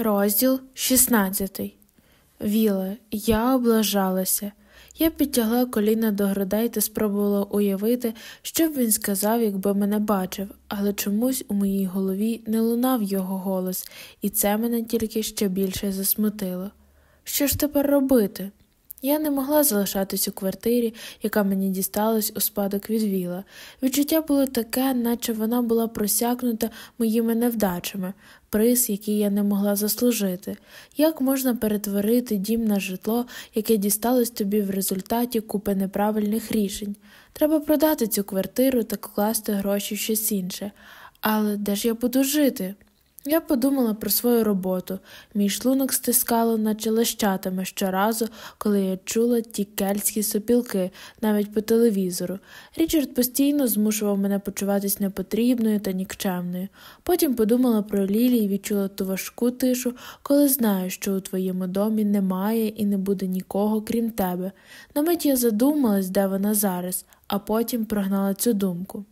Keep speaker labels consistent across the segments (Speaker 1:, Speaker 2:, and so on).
Speaker 1: Розділ 16 Віле, я облажалася. Я підтягла коліна до грудей та спробувала уявити, що б він сказав, якби мене бачив, але чомусь у моїй голові не лунав його голос, і це мене тільки ще більше засмутило. Що ж тепер робити? Я не могла залишатись у квартирі, яка мені дісталась у спадок від Віла. Відчуття було таке, наче вона була просякнута моїми невдачами, приз, який я не могла заслужити. Як можна перетворити дім на житло, яке дісталось тобі в результаті купи неправильних рішень? Треба продати цю квартиру та класти гроші в щось інше. Але де ж я буду жити? Я подумала про свою роботу, мій шлунок стискало, наче лещатами щоразу, коли я чула ті кельтські сопілки, навіть по телевізору. Річард постійно змушував мене почуватись непотрібною та нікчемною. Потім подумала про Лілі і відчула ту важку тишу, коли знаю, що у твоєму домі немає і не буде нікого, крім тебе. На мить я задумалась, де вона зараз, а потім прогнала цю думку.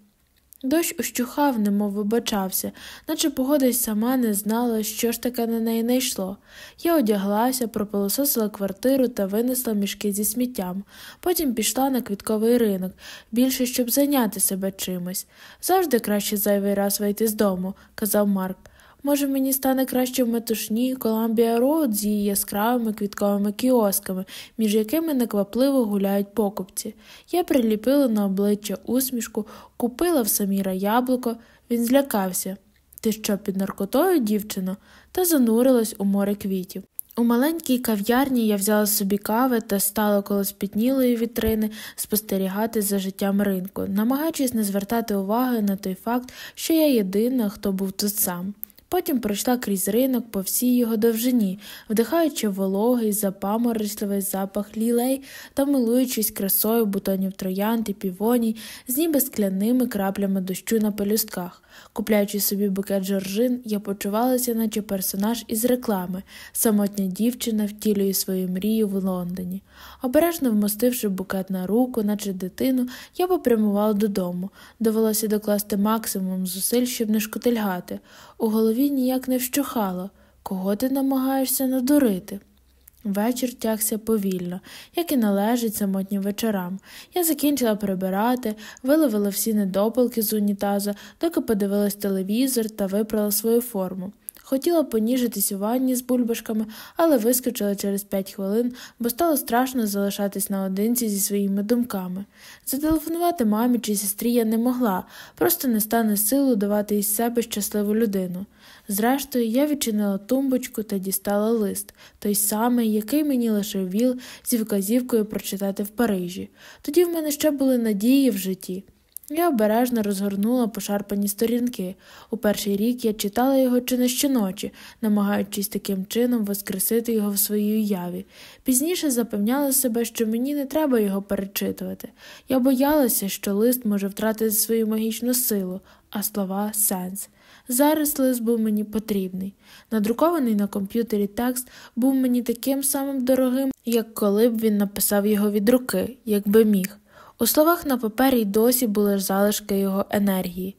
Speaker 1: Дощ ущухав, немов вибачався, наче погода й сама не знала, що ж таке на неї не йшло. Я одяглася, пропилососила квартиру та винесла мішки зі сміттям. Потім пішла на квітковий ринок, більше щоб зайняти себе чимось. Завжди краще зайвий раз вийти з дому, казав Марк. Може, мені стане краще в метушні Коламбія Роуд з її яскравими квітковими кіосками, між якими неквапливо гуляють покупці. Я приліпила на обличчя усмішку, купила в Саміра яблуко, він злякався. Ти що, під наркотою, дівчино? та занурилась у море квітів. У маленькій кав'ярні я взяла собі кави та стала коло спітнілої вітрини спостерігати за життям ринку, намагаючись не звертати уваги на той факт, що я єдина, хто був тут сам. Потім пройшла крізь ринок по всій його довжині, вдихаючи вологий, запаморочливий запах лілей та милуючись красою бутонів троянд і півоній з ніби скляними краплями дощу на пелюстках. Купляючи собі букет жоржин, я почувалася, наче персонаж із реклами, самотня дівчина втілює свою мрію в Лондоні. Обережно вмостивши букет на руку, наче дитину, я попрямувала додому. Довелося докласти максимум зусиль, щоб не шкотильгати. У голові ніяк не вщухало. Кого ти намагаєшся надурити? Вечір тягся повільно, як і належить самотнім вечорам. Я закінчила прибирати, виловила всі недопалки з унітаза, доки подивилась телевізор та випрала свою форму. Хотіла поніжитись у ванні з бульбашками, але вискочила через п'ять хвилин, бо стало страшно залишатись наодинці зі своїми думками. Зателефонувати мамі чи сестрі я не могла, просто не стане силу давати із себе щасливу людину. Зрештою, я відчинила тумбочку та дістала лист, той самий, який мені лишив віл зі вказівкою прочитати в Парижі. Тоді в мене ще були надії в житті. Я обережно розгорнула пошарпані сторінки. У перший рік я читала його чи не щоночі, намагаючись таким чином воскресити його в своїй уяві. Пізніше запевняла себе, що мені не треба його перечитувати. Я боялася, що лист може втратити свою магічну силу, а слова сенс. Зараз лист був мені потрібний. Надрукований на комп'ютері текст був мені таким самим дорогим, як коли б він написав його від руки, якби міг. У словах на папері й досі були залишки його енергії.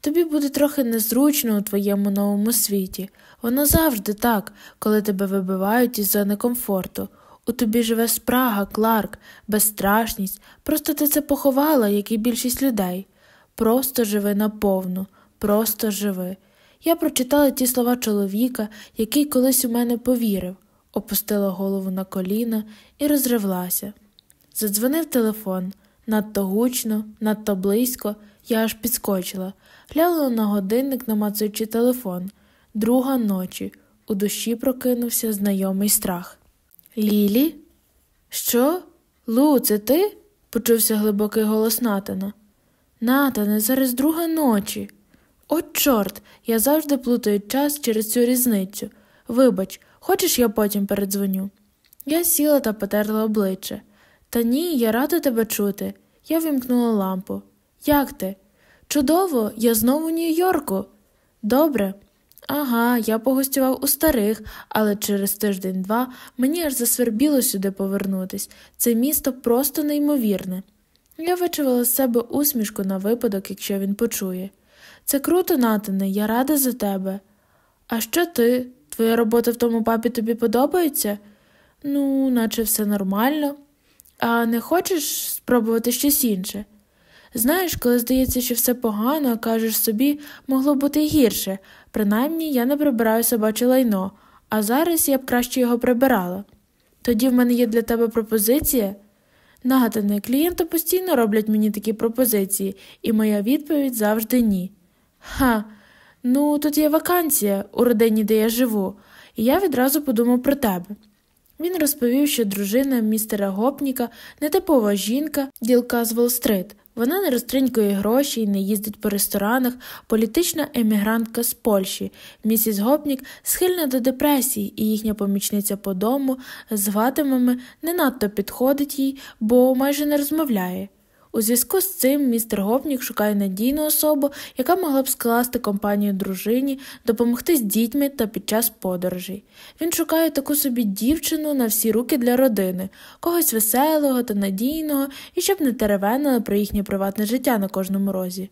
Speaker 1: Тобі буде трохи незручно у твоєму новому світі. Воно завжди так, коли тебе вибивають із зони комфорту. У тобі живе спрага, Кларк, безстрашність. Просто ти це поховала, як і більшість людей. Просто живи наповну, просто живи. Я прочитала ті слова чоловіка, який колись у мене повірив, опустила голову на коліна і розривлася. Задзвонив телефон. Надто гучно, надто близько, я аж підскочила, глянула на годинник, намацуючи телефон. Друга ночі. У душі прокинувся знайомий страх. Лілі? Що? Лу, це ти? почувся глибокий голос Натана. Натане, зараз друга ночі. От, чорт, я завжди плутаю час через цю різницю. Вибач, хочеш, я потім передзвоню? Я сіла та потерла обличчя. Та ні, я рада тебе чути. Я вімкнула лампу. Як ти? Чудово, я знову в Нью-Йорку. Добре. Ага, я погостював у старих, але через тиждень-два мені аж засвербіло сюди повернутись. Це місто просто неймовірне. Я вичувала з себе усмішку на випадок, якщо він почує. Це круто, Натане, я рада за тебе. А що ти? Твоя робота в тому папі тобі подобається? Ну, наче все нормально. А не хочеш спробувати щось інше? Знаєш, коли здається, що все погано, кажеш собі, могло бути гірше. Принаймні я не прибираю собаче лайно, а зараз я б краще його прибирала. Тоді в мене є для тебе пропозиція. Нагадане, клієнти постійно роблять мені такі пропозиції, і моя відповідь завжди ні. Ха, ну тут є вакансія у родині, де я живу, і я відразу подумав про тебе. Він розповів, що дружина містера Гопніка нетипова жінка, ділка з Волстрит. Вона не розтринькує гроші і не їздить по ресторанах, політична емігрантка з Польщі. Місіс Гопнік схильна до депресії, і їхня помічниця по дому з гатимами не надто підходить їй, бо майже не розмовляє. У зв'язку з цим містер Гопнік шукає надійну особу, яка могла б скласти компанію дружині, допомогти з дітьми та під час подорожей. Він шукає таку собі дівчину на всі руки для родини, когось веселого та надійного і щоб не теревенили про їхнє приватне життя на кожному розі.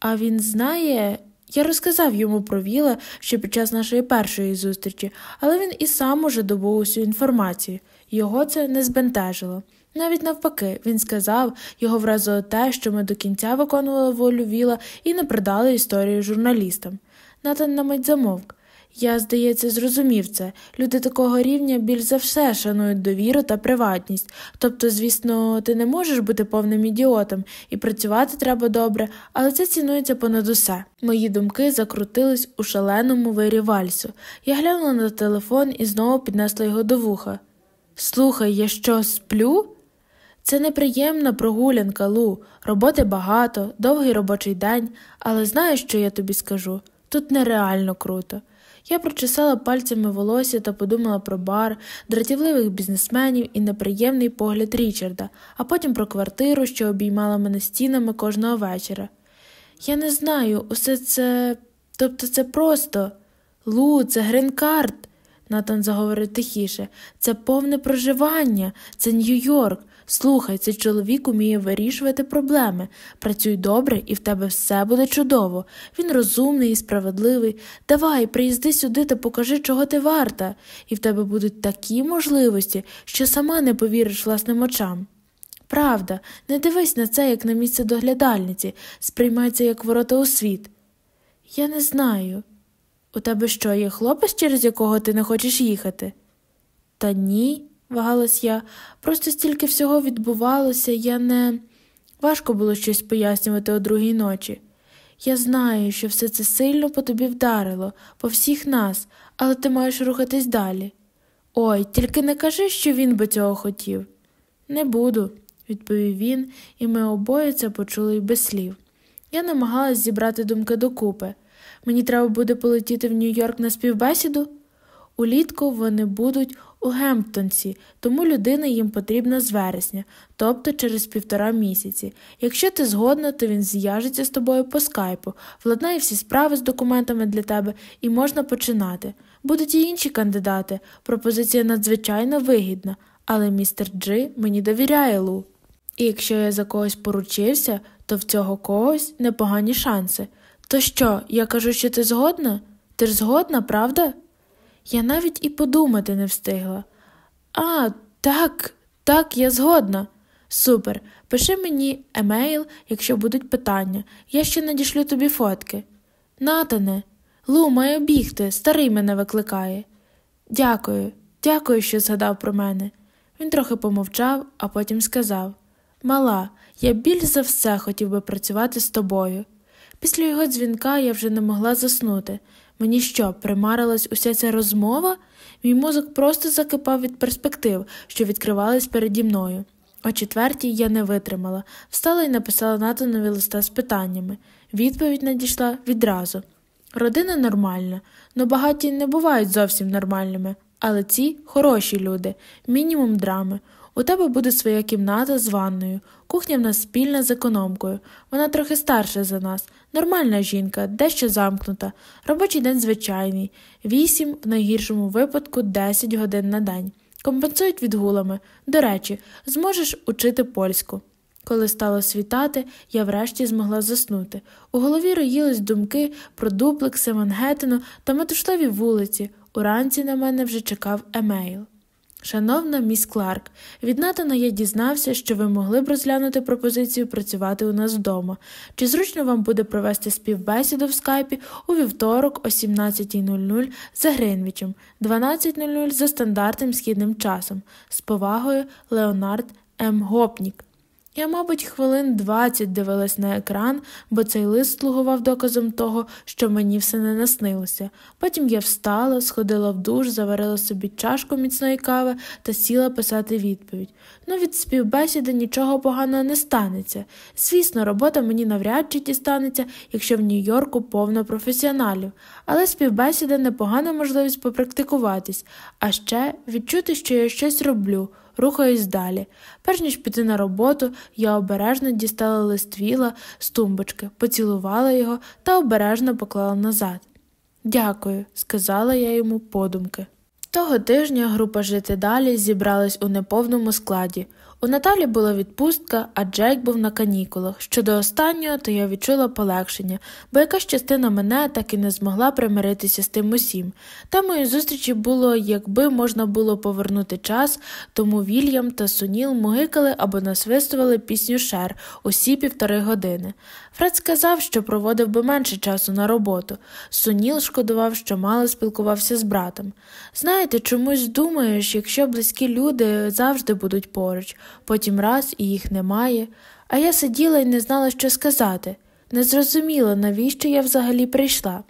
Speaker 1: А він знає. Я розказав йому про Віла ще під час нашої першої зустрічі, але він і сам уже добув усю інформацію. Його це не збентежило. Навіть навпаки, він сказав, його вразило те, що ми до кінця виконували волю Віла і не продали історію журналістам. Натан на мить замовк. Я, здається, зрозумів це. Люди такого рівня більш за все шанують довіру та приватність. Тобто, звісно, ти не можеш бути повним ідіотом, і працювати треба добре, але це цінується понад усе. Мої думки закрутились у шаленому вирі вальсу. Я глянула на телефон і знову піднесла його до вуха. Слухай, я що, сплю? Це неприємна прогулянка, Лу, роботи багато, довгий робочий день, але знаєш, що я тобі скажу? Тут нереально круто. Я прочесала пальцями волосся та подумала про бар, дратівливих бізнесменів і неприємний погляд Річарда, а потім про квартиру, що обіймала мене стінами кожного вечора. Я не знаю, усе це. Тобто це просто Лу, це грин-карт. Натан заговорив тихіше. Це повне проживання, це Нью-Йорк. Слухай, цей чоловік уміє вирішувати проблеми. Працюй добре, і в тебе все буде чудово. Він розумний і справедливий. Давай, приїзди сюди та покажи, чого ти варта, і в тебе будуть такі можливості, що сама не повіриш власним очам. Правда, не дивись на це, як на місце доглядальниці, сприймається як ворота у світ. Я не знаю. У тебе що, є хлопець, через якого ти не хочеш їхати? Та ні вагалась я, просто стільки всього відбувалося, я не. Важко було щось пояснювати о другій ночі. Я знаю, що все це сильно по тобі вдарило, по всіх нас, але ти маєш рухатись далі. Ой, тільки не кажи, що він би цього хотів. Не буду, відповів він, і ми обоє це почули й без слів. Я намагалась зібрати думки докупи. Мені треба буде полетіти в Нью-Йорк на співбесіду. Улітку вони будуть у Гемптонці, тому людина їм потрібна з вересня, тобто через півтора місяці. Якщо ти згодна, то він зв'яжеться з тобою по скайпу, владнає всі справи з документами для тебе і можна починати. Будуть і інші кандидати. Пропозиція надзвичайно вигідна, але містер Джи мені довіряє Лу. І якщо я за когось поручився, то в цього когось непогані шанси. То що, я кажу, що ти згодна? Ти ж згодна, правда? Я навіть і подумати не встигла. А, так, так, я згодна. Супер. Пиши мені емейл, якщо будуть питання. Я ще надішлю тобі фотки. Натане, Лу, маю бігти, старий мене викликає. Дякую, дякую, що згадав про мене. Він трохи помовчав, а потім сказав Мала, я більш за все хотів би працювати з тобою. Після його дзвінка я вже не могла заснути. Мені що, примарилась уся ця розмова? Мій мозок просто закипав від перспектив, що відкривались переді мною. О четвертій я не витримала, встала і написала Натанові листа з питаннями. Відповідь надійшла відразу. Родина нормальна, но багаті не бувають зовсім нормальними, але ці хороші люди, мінімум драми. У тебе буде своя кімната з ванною, кухня в нас спільна з економкою. Вона трохи старша за нас, нормальна жінка, дещо замкнута, робочий день звичайний, вісім, в найгіршому випадку, десять годин на день. Компенсують відгулами. До речі, зможеш учити польську. Коли стало світати, я врешті змогла заснути. У голові роїлись думки про дуплекси Мангеттену та метуштові вулиці, Уранці на мене вже чекав емейл. Шановна міс Кларк, від Натана я дізнався, що ви могли б розглянути пропозицію працювати у нас вдома. Чи зручно вам буде провести співбесіду в скайпі у вівторок о 17.00 за Гринвічем, 12.00 за стандартним східним часом. З повагою Леонард М. Гопнік. Я, мабуть, хвилин двадцять дивилась на екран, бо цей лист слугував доказом того, що мені все не наснилося. Потім я встала, сходила в душ, заварила собі чашку міцної кави та сіла писати відповідь. Ну, від співбесіди нічого поганого не станеться. Звісно, робота мені навряд чи дістанеться, якщо в Нью-Йорку повно професіоналів, але співбесіда непогана можливість попрактикуватись, а ще відчути, що я щось роблю. Рухаюсь далі. Перш ніж піти на роботу, я обережно дістала лист віла з тумбочки, поцілувала його та обережно поклала назад. Дякую, сказала я йому подумки. Того тижня група жити далі зібралась у неповному складі. У Наталі була відпустка, а Джейк був на канікулах. Щодо останнього, то я відчула полегшення, бо якась частина мене так і не змогла примиритися з тим усім. Темою зустрічі було, якби можна було повернути час, тому Вільям та Суніл мугикали або насвистували пісню Шер усі півтори години. Фред сказав, що проводив би менше часу на роботу. Суніл шкодував, що мало спілкувався з братом. Знаєте, чомусь думаєш, якщо близькі люди завжди будуть поруч, потім раз і їх немає. А я сиділа і не знала, що сказати. Не зрозуміла, навіщо я взагалі прийшла.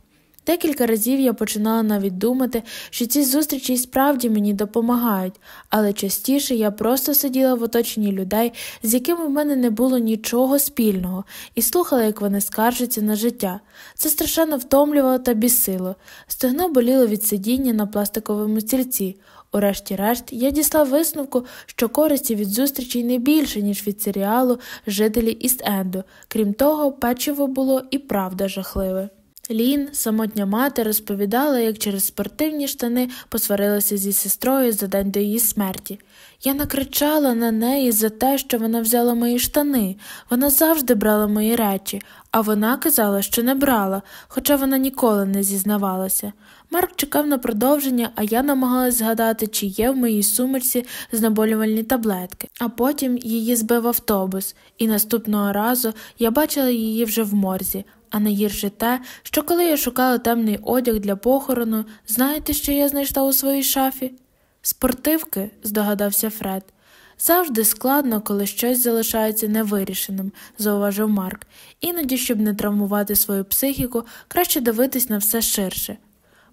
Speaker 1: Декілька разів я починала навіть думати, що ці зустрічі справді мені допомагають, але частіше я просто сиділа в оточенні людей, з якими в мене не було нічого спільного, і слухала, як вони скаржаться на життя. Це страшенно втомлювало та бісило. Стегно боліло від сидіння на пластиковому стільці. Урешті-решт, я дістав висновку, що користі від зустрічей не більше, ніж від серіалу жителі Іст-Енду. Крім того, печиво було і правда жахливе. Лін, самотня мати, розповідала, як через спортивні штани посварилася зі сестрою за день до її смерті. Я накричала на неї за те, що вона взяла мої штани. Вона завжди брала мої речі, а вона казала, що не брала, хоча вона ніколи не зізнавалася. Марк чекав на продовження, а я намагалась згадати, чи є в моїй сумочці знеболювальні таблетки. А потім її збив автобус, і наступного разу я бачила її вже в морзі. А найгірше те, що коли я шукала темний одяг для похорону, знаєте, що я знайшла у своїй шафі? Спортивки, здогадався Фред. Завжди складно, коли щось залишається невирішеним, зауважив Марк. Іноді, щоб не травмувати свою психіку, краще дивитись на все ширше.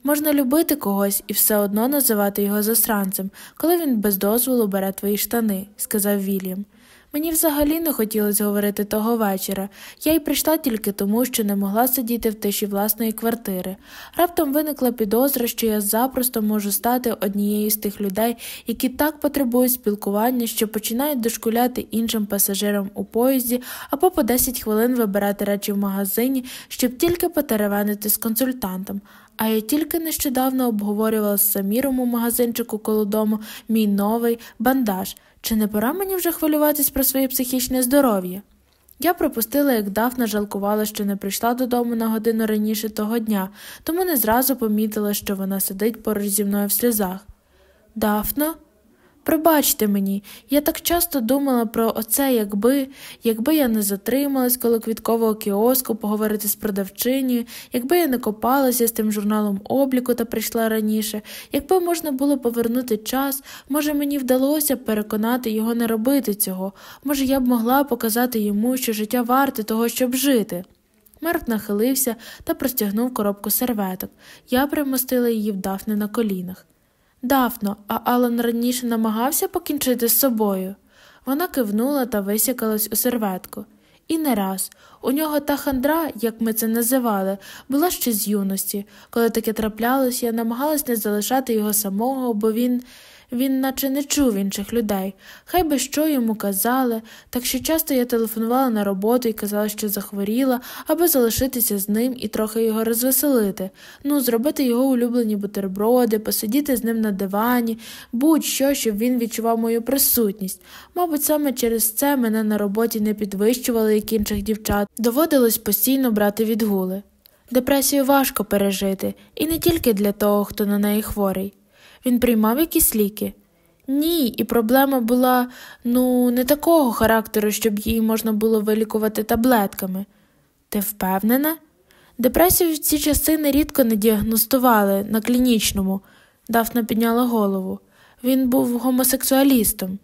Speaker 1: Можна любити когось і все одно називати його засранцем, коли він без дозволу бере твої штани, сказав Вільям. Мені взагалі не хотілося говорити того вечора. Я й прийшла тільки тому, що не могла сидіти в тиші власної квартири. Раптом виникла підозра, що я запросто можу стати однією з тих людей, які так потребують спілкування, що починають дошкуляти іншим пасажирам у поїзді або по 10 хвилин вибирати речі в магазині, щоб тільки потеревенити з консультантом. А я тільки нещодавно обговорювала з Саміром у магазинчику коло дому мій новий бандаж. Чи не пора мені вже хвилюватись про своє психічне здоров'я? Я пропустила, як Дафна жалкувала, що не прийшла додому на годину раніше того дня, тому не зразу помітила, що вона сидить поруч зі мною в сльозах. Дафно? Пробачте мені, я так часто думала про оце, якби якби я не затрималась коло квіткового кіоску поговорити з продавчинею, якби я не копалася з тим журналом обліку та прийшла раніше, якби можна було повернути час, може, мені вдалося переконати його не робити цього, може, я б могла показати йому, що життя варте того, щоб жити. Марк нахилився та простягнув коробку серветок. Я примостила її в дафни на колінах. Дафно, а Алан раніше намагався покінчити з собою. Вона кивнула та висякалась у серветку. І не раз. У нього та хандра, як ми це називали, була ще з юності. Коли таке траплялось, я намагалась не залишати його самого, бо він він наче не чув інших людей, хай би що йому казали, так що часто я телефонувала на роботу і казала, що захворіла, аби залишитися з ним і трохи його розвеселити, ну, зробити його улюблені бутерброди, посидіти з ним на дивані, будь-що, щоб він відчував мою присутність. Мабуть, саме через це мене на роботі не підвищували, як інших дівчат, доводилось постійно брати відгули. Депресію важко пережити, і не тільки для того, хто на неї хворий. Він приймав якісь ліки? Ні, і проблема була ну, не такого характеру, щоб її можна було вилікувати таблетками. Ти впевнена? Депресію в ці часи нерідко не діагностували на клінічному. Дафна підняла голову. Він був гомосексуалістом.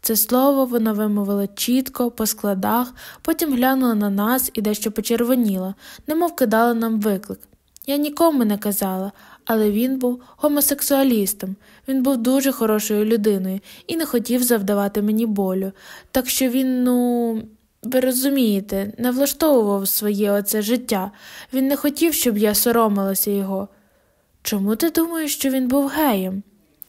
Speaker 1: Це слово вона вимовила чітко, по складах, потім глянула на нас і дещо почервоніла, немов кидала нам виклик. Я нікому не казала, але він був гомосексуалістом, він був дуже хорошою людиною і не хотів завдавати мені болю. Так що він, ну, ви розумієте, не влаштовував своє оце життя. Він не хотів, щоб я соромилася його. Чому ти думаєш, що він був геєм?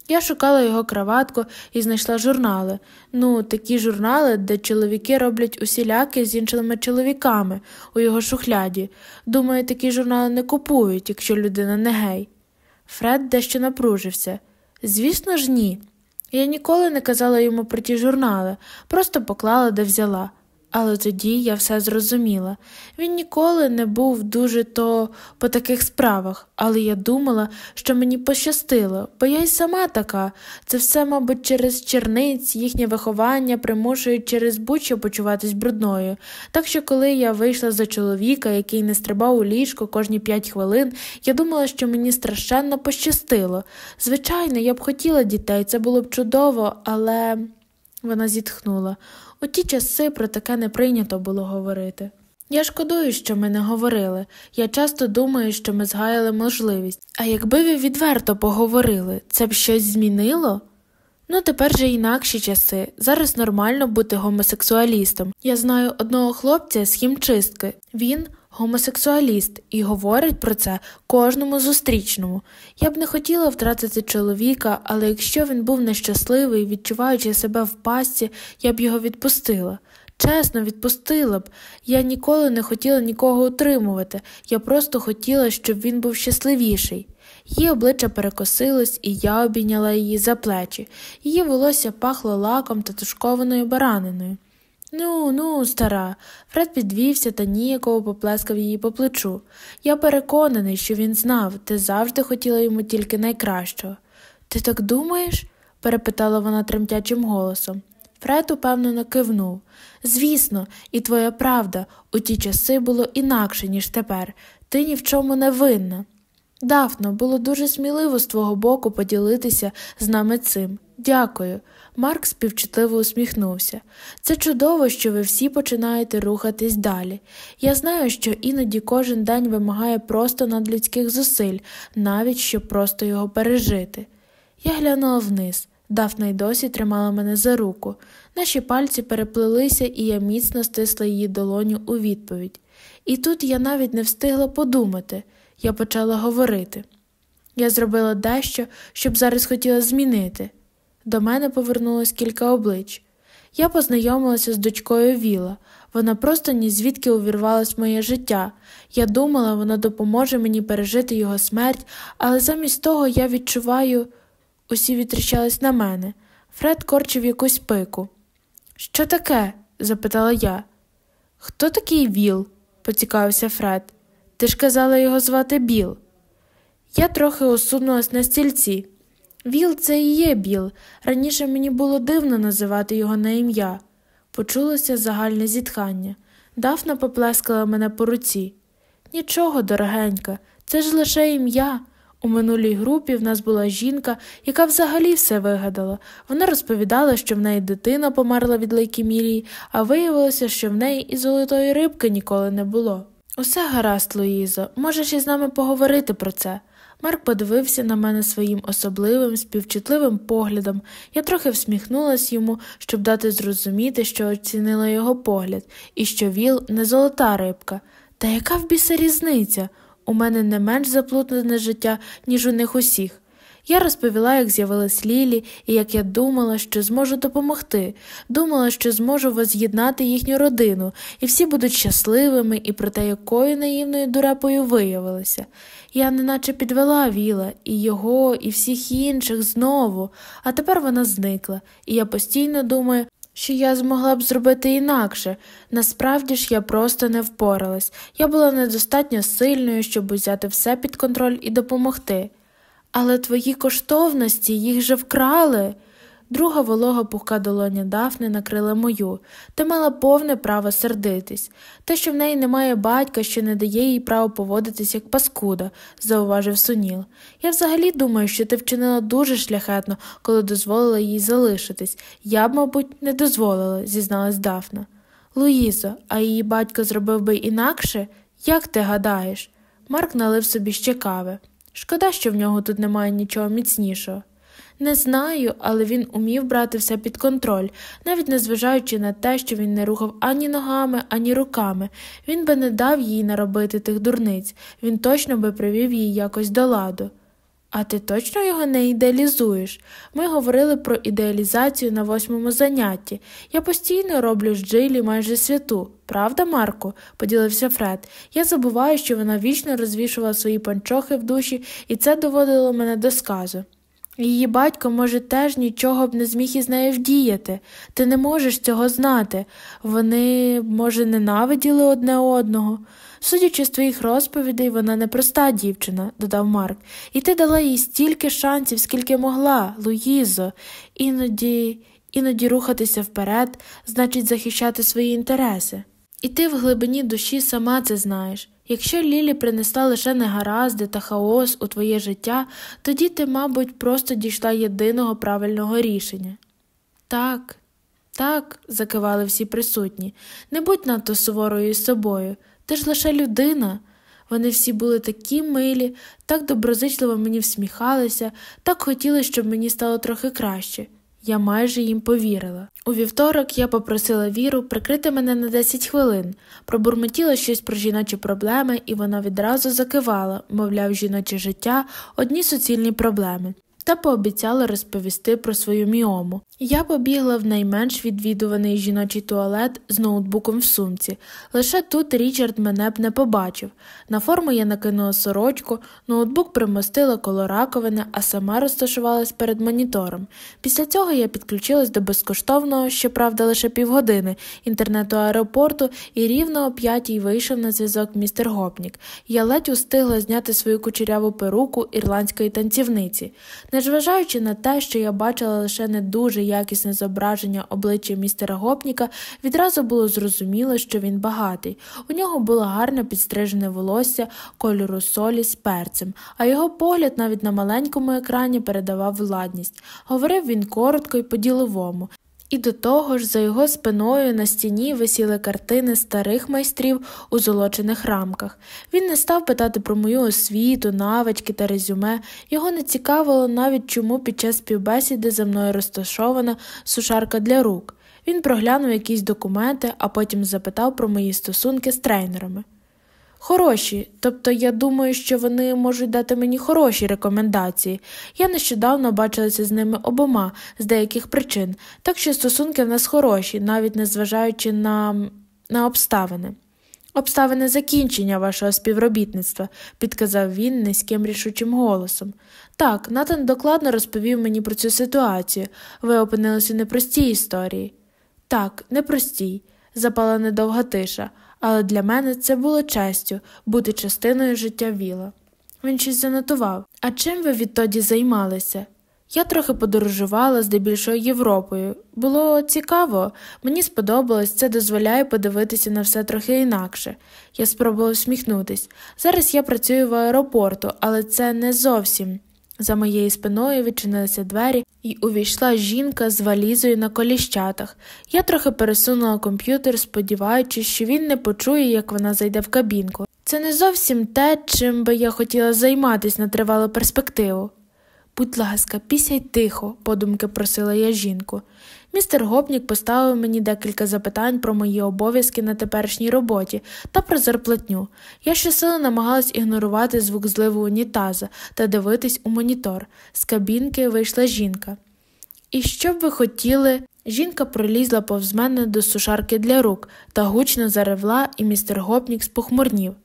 Speaker 1: Я шукала його краватку і знайшла журнали. Ну, такі журнали, де чоловіки роблять усіляки з іншими чоловіками у його шухляді. Думаю, такі журнали не купують, якщо людина не гей. Фред дещо напружився. Звісно ж, ні. Я ніколи не казала йому про ті журнали, просто поклала, де взяла. Але тоді я все зрозуміла. Він ніколи не був дуже то по таких справах, але я думала, що мені пощастило, бо я й сама така. Це все, мабуть, через черниць, їхнє виховання примушують через будь-що почуватись брудною. Так що, коли я вийшла за чоловіка, який не стрибав у ліжко кожні п'ять хвилин, я думала, що мені страшенно пощастило. Звичайно, я б хотіла дітей, це було б чудово, але. Вона зітхнула. У ті часи про таке не прийнято було говорити. Я шкодую, що ми не говорили. Я часто думаю, що ми згаяли можливість. А якби ви відверто поговорили, це б щось змінило? Ну, тепер же інакші часи. Зараз нормально бути гомосексуалістом. Я знаю одного хлопця з хімчистки. Він гомосексуаліст і говорить про це кожному зустрічному. Я б не хотіла втратити чоловіка, але якщо він був нещасливий, відчуваючи себе в пастці, я б його відпустила. Чесно, відпустила б. Я ніколи не хотіла нікого утримувати, я просто хотіла, щоб він був щасливіший. Її обличчя перекосилось, і я обійняла її за плечі. Її волосся пахло лаком та тушкованою бараниною. Ну, ну, стара. Фред підвівся та ніяково поплескав її по плечу. Я переконаний, що він знав, ти завжди хотіла йому тільки найкращого. Ти так думаєш? перепитала вона тремтячим голосом. Фред упевнено кивнув. Звісно, і твоя правда, у ті часи було інакше, ніж тепер. Ти ні в чому не винна. Дафно, було дуже сміливо з твого боку поділитися з нами цим. Дякую. Марк співчутливо усміхнувся. Це чудово, що ви всі починаєте рухатись далі. Я знаю, що іноді кожен день вимагає просто надлюдських зусиль, навіть щоб просто його пережити. Я глянула вниз. Дафна й досі тримала мене за руку. Наші пальці переплелися, і я міцно стисла її долоню у відповідь. І тут я навіть не встигла подумати я почала говорити. Я зробила дещо, щоб зараз хотіла змінити. До мене повернулось кілька облич. Я познайомилася з дочкою Віла. Вона просто ні звідки увірвалась в моє життя. Я думала, вона допоможе мені пережити його смерть, але замість того я відчуваю. Усі відтріщались на мене. Фред корчив якусь пику. Що таке? запитала я. Хто такий Віл? поцікавився Фред. Ти ж казала його звати Біл. Я трохи осунулась на стільці. Віл, це і є Біл. Раніше мені було дивно називати його на ім'я. Почулося загальне зітхання. Дафна поплескала мене по руці. Нічого, дорогенька, це ж лише ім'я. У минулій групі в нас була жінка, яка взагалі все вигадала. Вона розповідала, що в неї дитина померла від лейкемілії, а виявилося, що в неї і золотої рибки ніколи не було. Усе гаразд, Луїзо, можеш із нами поговорити про це. Марк подивився на мене своїм особливим, співчутливим поглядом. Я трохи всміхнулась йому, щоб дати зрозуміти, що оцінила його погляд, і що Віл не золота рибка. Та яка в біса різниця? У мене не менш заплутане життя, ніж у них усіх. Я розповіла, як з'явилась Лілі, і як я думала, що зможу допомогти, думала, що зможу воз'єднати їхню родину, і всі будуть щасливими, і про те, якою наївною дурепою виявилася. Я неначе підвела Віла, і його, і всіх інших знову, а тепер вона зникла, і я постійно думаю, що я змогла б зробити інакше. Насправді ж я просто не впоралась. Я була недостатньо сильною, щоб взяти все під контроль і допомогти. Але твої коштовності їх же вкрали. Друга волога пухка долоня Дафни накрила мою, ти мала повне право сердитись. Те, що в неї немає батька, що не дає їй право поводитись як паскуда, зауважив Суніл. Я взагалі думаю, що ти вчинила дуже шляхетно, коли дозволила їй залишитись. Я б, мабуть, не дозволила, зізналась Дафна. Луїзо, а її батько зробив би інакше? Як ти гадаєш? Марк налив собі ще кави. Шкода, що в нього тут немає нічого міцнішого. Не знаю, але він умів брати все під контроль, навіть незважаючи на те, що він не рухав ані ногами, ані руками. Він би не дав їй наробити тих дурниць, він точно би привів її якось до ладу. А ти точно його не ідеалізуєш? Ми говорили про ідеалізацію на восьмому занятті. Я постійно роблю з Джилі майже святу, правда, Марко? поділився Фред. Я забуваю, що вона вічно розвішувала свої панчохи в душі, і це доводило мене до сказу. Її батько, може, теж нічого б не зміг із нею вдіяти. Ти не можеш цього знати. Вони, може, ненавиділи одне одного. Судячи з твоїх розповідей, вона непроста дівчина, додав Марк, і ти дала їй стільки шансів, скільки могла, Луїзо. Іноді, іноді рухатися вперед, значить захищати свої інтереси. І ти в глибині душі сама це знаєш. Якщо Лілі принесла лише негаразди та хаос у твоє життя, тоді ти, мабуть, просто дійшла єдиного правильного рішення. Так, так, закивали всі присутні, не будь надто суворою із собою, ти ж лише людина. Вони всі були такі милі, так доброзичливо мені всміхалися, так хотіли, щоб мені стало трохи краще. Я майже їм повірила. У вівторок я попросила Віру прикрити мене на 10 хвилин, пробурмотіла щось про жіночі проблеми, і вона відразу закивала, мовляв, жіноче життя одні суцільні проблеми та пообіцяла розповісти про свою міому. Я побігла в найменш відвідуваний жіночий туалет з ноутбуком в сумці. Лише тут Річард мене б не побачив. На форму я накинула сорочку, ноутбук примостила коло раковини, а сама розташувалась перед монітором. Після цього я підключилась до безкоштовного, щоправда, лише півгодини, інтернету аеропорту і рівно о п'ятій вийшов на зв'язок містер Гопнік. Я ледь устигла зняти свою кучеряву перуку ірландської танцівниці. Незважаючи на те, що я бачила лише не дуже якісне зображення обличчя містера Гопніка, відразу було зрозуміло, що він багатий. У нього було гарне підстрижене волосся кольору солі з перцем, а його погляд навіть на маленькому екрані передавав владність. Говорив він коротко і по-діловому. І до того ж, за його спиною на стіні висіли картини старих майстрів у золочених рамках. Він не став питати про мою освіту, навички та резюме. Його не цікавило навіть чому під час співбесіди за мною розташована сушарка для рук. Він проглянув якісь документи, а потім запитав про мої стосунки з тренерами. Хороші, тобто я думаю, що вони можуть дати мені хороші рекомендації. Я нещодавно бачилася з ними обома з деяких причин, так що стосунки в нас хороші, навіть незважаючи на, на обставини. Обставини закінчення вашого співробітництва, підказав він низьким рішучим голосом. Так, Натан докладно розповів мені про цю ситуацію. Ви опинилися у непростій історії. Так, непростій, запала недовга тиша але для мене це було честю бути частиною життя Віла. Він щось занотував. А чим ви відтоді займалися? Я трохи подорожувала здебільшого Європою. Було цікаво, мені сподобалось, це дозволяє подивитися на все трохи інакше. Я спробувала всміхнутись. Зараз я працюю в аеропорту, але це не зовсім. За моєю спиною відчинилися двері, і увійшла жінка з валізою на коліщатах. Я трохи пересунула комп'ютер, сподіваючись, що він не почує, як вона зайде в кабінку. Це не зовсім те, чим би я хотіла займатися на тривалу перспективу. Будь ласка, пісяй тихо, подумки просила я жінку. Містер Гопнік поставив мені декілька запитань про мої обов'язки на теперішній роботі та про зарплатню. Я щосили намагалась ігнорувати звук зливу унітаза та дивитись у монітор. З кабінки вийшла жінка. І що б ви хотіли? Жінка пролізла повз мене до сушарки для рук та гучно заревла, і містер Гопнік спохмурнів.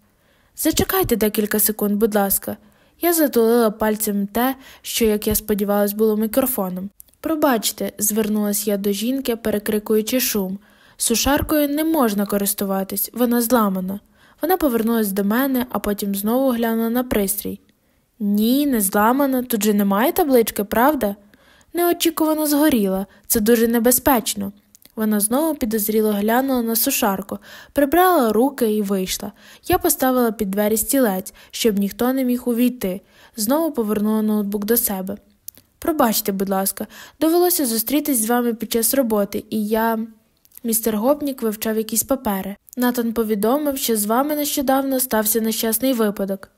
Speaker 1: Зачекайте декілька секунд, будь ласка. Я затулила пальцем те, що, як я сподівалась, було мікрофоном. Пробачте, звернулась я до жінки, перекрикуючи шум. Сушаркою не можна користуватись, вона зламана. Вона повернулась до мене, а потім знову глянула на пристрій. Ні, не зламана, тут же немає таблички, правда? Неочікувано згоріла, це дуже небезпечно. Вона знову підозріло глянула на сушарку, прибрала руки і вийшла. Я поставила під двері стілець, щоб ніхто не міг увійти, знову повернула ноутбук до себе. Пробачте, будь ласка, довелося зустрітись з вами під час роботи, і я. Містер Гопнік вивчав якісь папери. Натан повідомив, що з вами нещодавно стався нещасний випадок.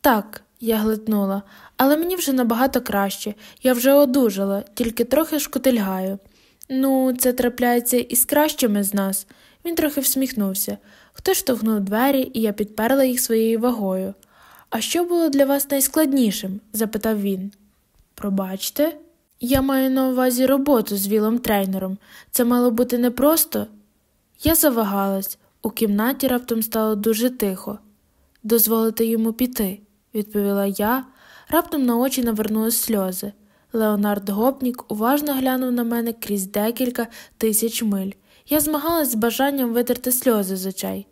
Speaker 1: Так, я глитнула, але мені вже набагато краще, я вже одужала, тільки трохи шкутильгаю. Ну, це трапляється із кращими з нас. Він трохи всміхнувся. Хтось штовхнув двері, і я підперла їх своєю вагою. А що було для вас найскладнішим? запитав він. Пробачте, я маю на увазі роботу з вілом трейнером. Це мало бути непросто. Я завагалась, у кімнаті раптом стало дуже тихо. Дозволите йому піти, відповіла я, раптом на очі навернулись сльози. Леонард Гопнік уважно глянув на мене крізь декілька тисяч миль. Я змагалась з бажанням витерти сльози з очей.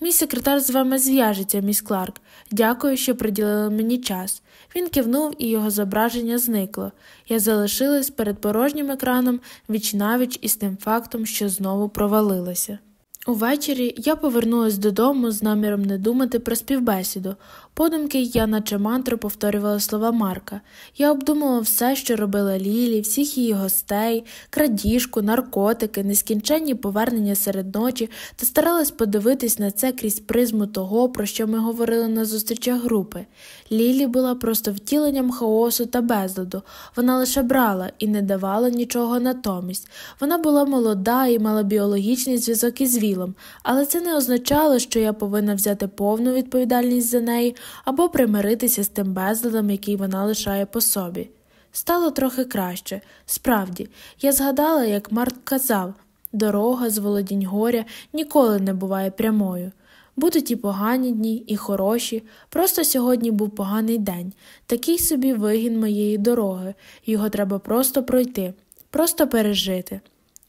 Speaker 1: Мій секретар з вами зв'яжеться, міс Кларк. Дякую, що приділили мені час. Він кивнув, і його зображення зникло. Я залишилась перед порожнім екраном вічнавіч із тим фактом, що знову провалилася. Увечері я повернулася додому з наміром не думати про співбесіду. Подумки я, наче мантру, повторювала слова Марка. Я обдумувала все, що робила Лілі, всіх її гостей, крадіжку, наркотики, нескінченні повернення серед ночі та старалась подивитись на це крізь призму того, про що ми говорили на зустрічах групи. Лілі була просто втіленням хаосу та безладу. Вона лише брала і не давала нічого натомість. Вона була молода і мала біологічний зв'язок із Вілом, але це не означало, що я повинна взяти повну відповідальність за неї або примиритися з тим безладом, який вона лишає по собі. Стало трохи краще. Справді, я згадала, як Марк казав дорога з володінь горя ніколи не буває прямою. Будуть і погані дні, і хороші. Просто сьогодні був поганий день, такий собі вигін моєї дороги, його треба просто пройти, просто пережити.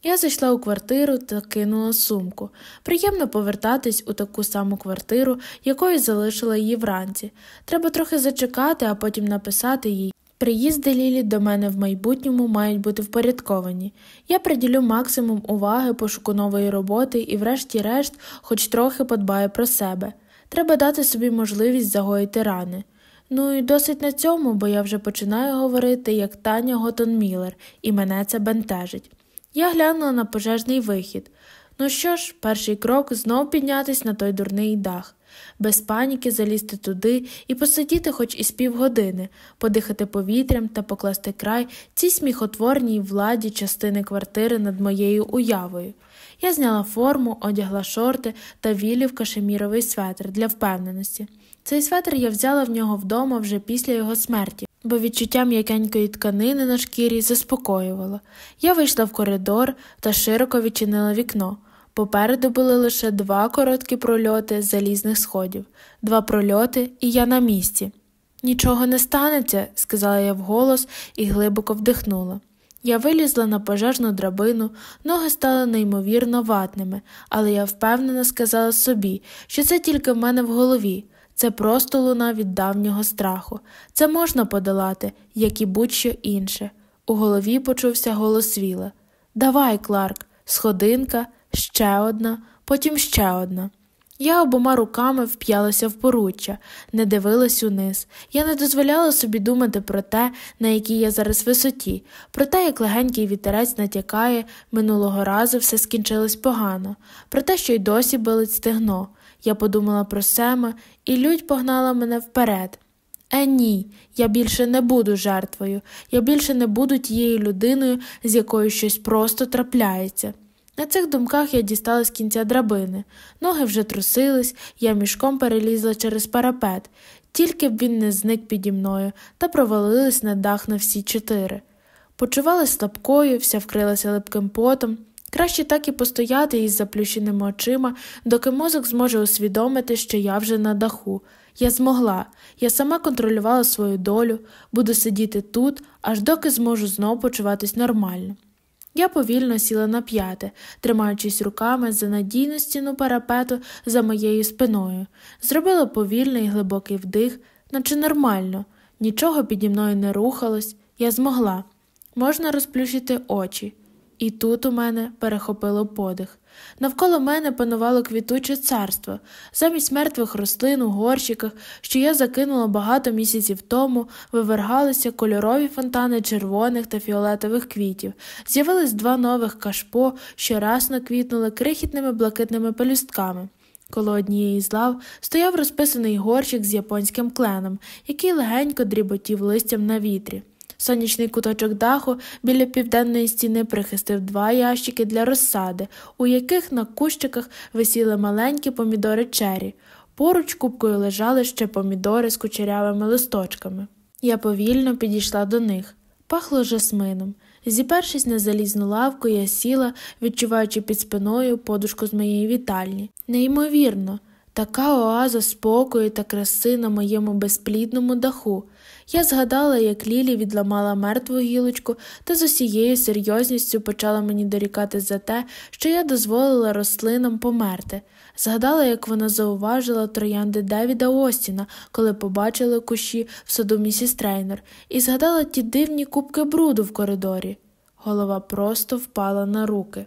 Speaker 1: Я зайшла у квартиру та кинула сумку. Приємно повертатись у таку саму квартиру, якою залишила її вранці. Треба трохи зачекати, а потім написати їй. Приїзди Лілі до мене в майбутньому мають бути впорядковані. Я приділю максимум уваги пошуку нової роботи і, врешті-решт, хоч трохи подбаю про себе. Треба дати собі можливість загоїти рани. Ну і досить на цьому, бо я вже починаю говорити як Таня Готон Міллер, і мене це бентежить. Я глянула на пожежний вихід. Ну що ж, перший крок знов піднятись на той дурний дах, без паніки залізти туди і посидіти хоч із півгодини, подихати повітрям та покласти край цій сміхотворній владі частини квартири над моєю уявою. Я зняла форму, одягла шорти та вілів кашеміровий светр для впевненості. Цей светр я взяла в нього вдома вже після його смерті, бо відчуття м'якенької тканини на шкірі заспокоювало. Я вийшла в коридор та широко відчинила вікно. Попереду були лише два короткі прольоти залізних сходів, два прольоти, і я на місці. Нічого не станеться, сказала я вголос і глибоко вдихнула. Я вилізла на пожежну драбину, ноги стали неймовірно ватними, але я впевнено сказала собі, що це тільки в мене в голові. Це просто луна від давнього страху. Це можна подолати, як і будь-що інше. У голові почувся голос Віла. Давай, Кларк, сходинка, ще одна, потім ще одна. Я обома руками вп'ялася в поруччя, не дивилась униз. Я не дозволяла собі думати про те, на якій я зараз висоті, про те, як легенький вітерець натякає, минулого разу все скінчилось погано, про те, що й досі болить стегно. Я подумала про Сема, і лють погнала мене вперед. Е, ні, я більше не буду жертвою, я більше не буду тією людиною, з якою щось просто трапляється. На цих думках я дістала з кінця драбини, ноги вже трусились, я мішком перелізла через парапет, тільки б він не зник піді мною та провалилась на дах на всі чотири. Почувалась слабкою, вся вкрилася липким потом. Краще так і постояти із заплющеними очима, доки мозок зможе усвідомити, що я вже на даху. Я змогла, я сама контролювала свою долю, буду сидіти тут, аж доки зможу знову почуватись нормально. Я повільно сіла на п'яте, тримаючись руками за надійну стіну парапету за моєю спиною, зробила повільний і глибокий вдих, наче нормально, нічого піді мною не рухалось, я змогла. Можна розплющити очі. І тут у мене перехопило подих. Навколо мене панувало квітуче царство, замість мертвих рослин у горщиках, що я закинула багато місяців тому, вивергалися кольорові фонтани червоних та фіолетових квітів, з'явились два нових кашпо, що раз наквітнули крихітними блакитними пелюстками. Коло однієї з лав стояв розписаний горщик з японським кленом, який легенько дріботів листям на вітрі. Сонячний куточок даху біля південної стіни прихистив два ящики для розсади, у яких на кущиках висіли маленькі помідори чері. Поруч купкою лежали ще помідори з кучерявими листочками. Я повільно підійшла до них. Пахло жасмином. Зіпершись на залізну лавку, я сіла, відчуваючи під спиною подушку з моєї вітальні. Неймовірно, така оаза спокою та краси на моєму безплідному даху. Я згадала, як Лілі відламала мертву гілочку та з усією серйозністю почала мені дорікати за те, що я дозволила рослинам померти. Згадала, як вона зауважила троянди Девіда Остіна, коли побачили кущі в саду місіс Трейнер, і згадала ті дивні кубки бруду в коридорі. Голова просто впала на руки.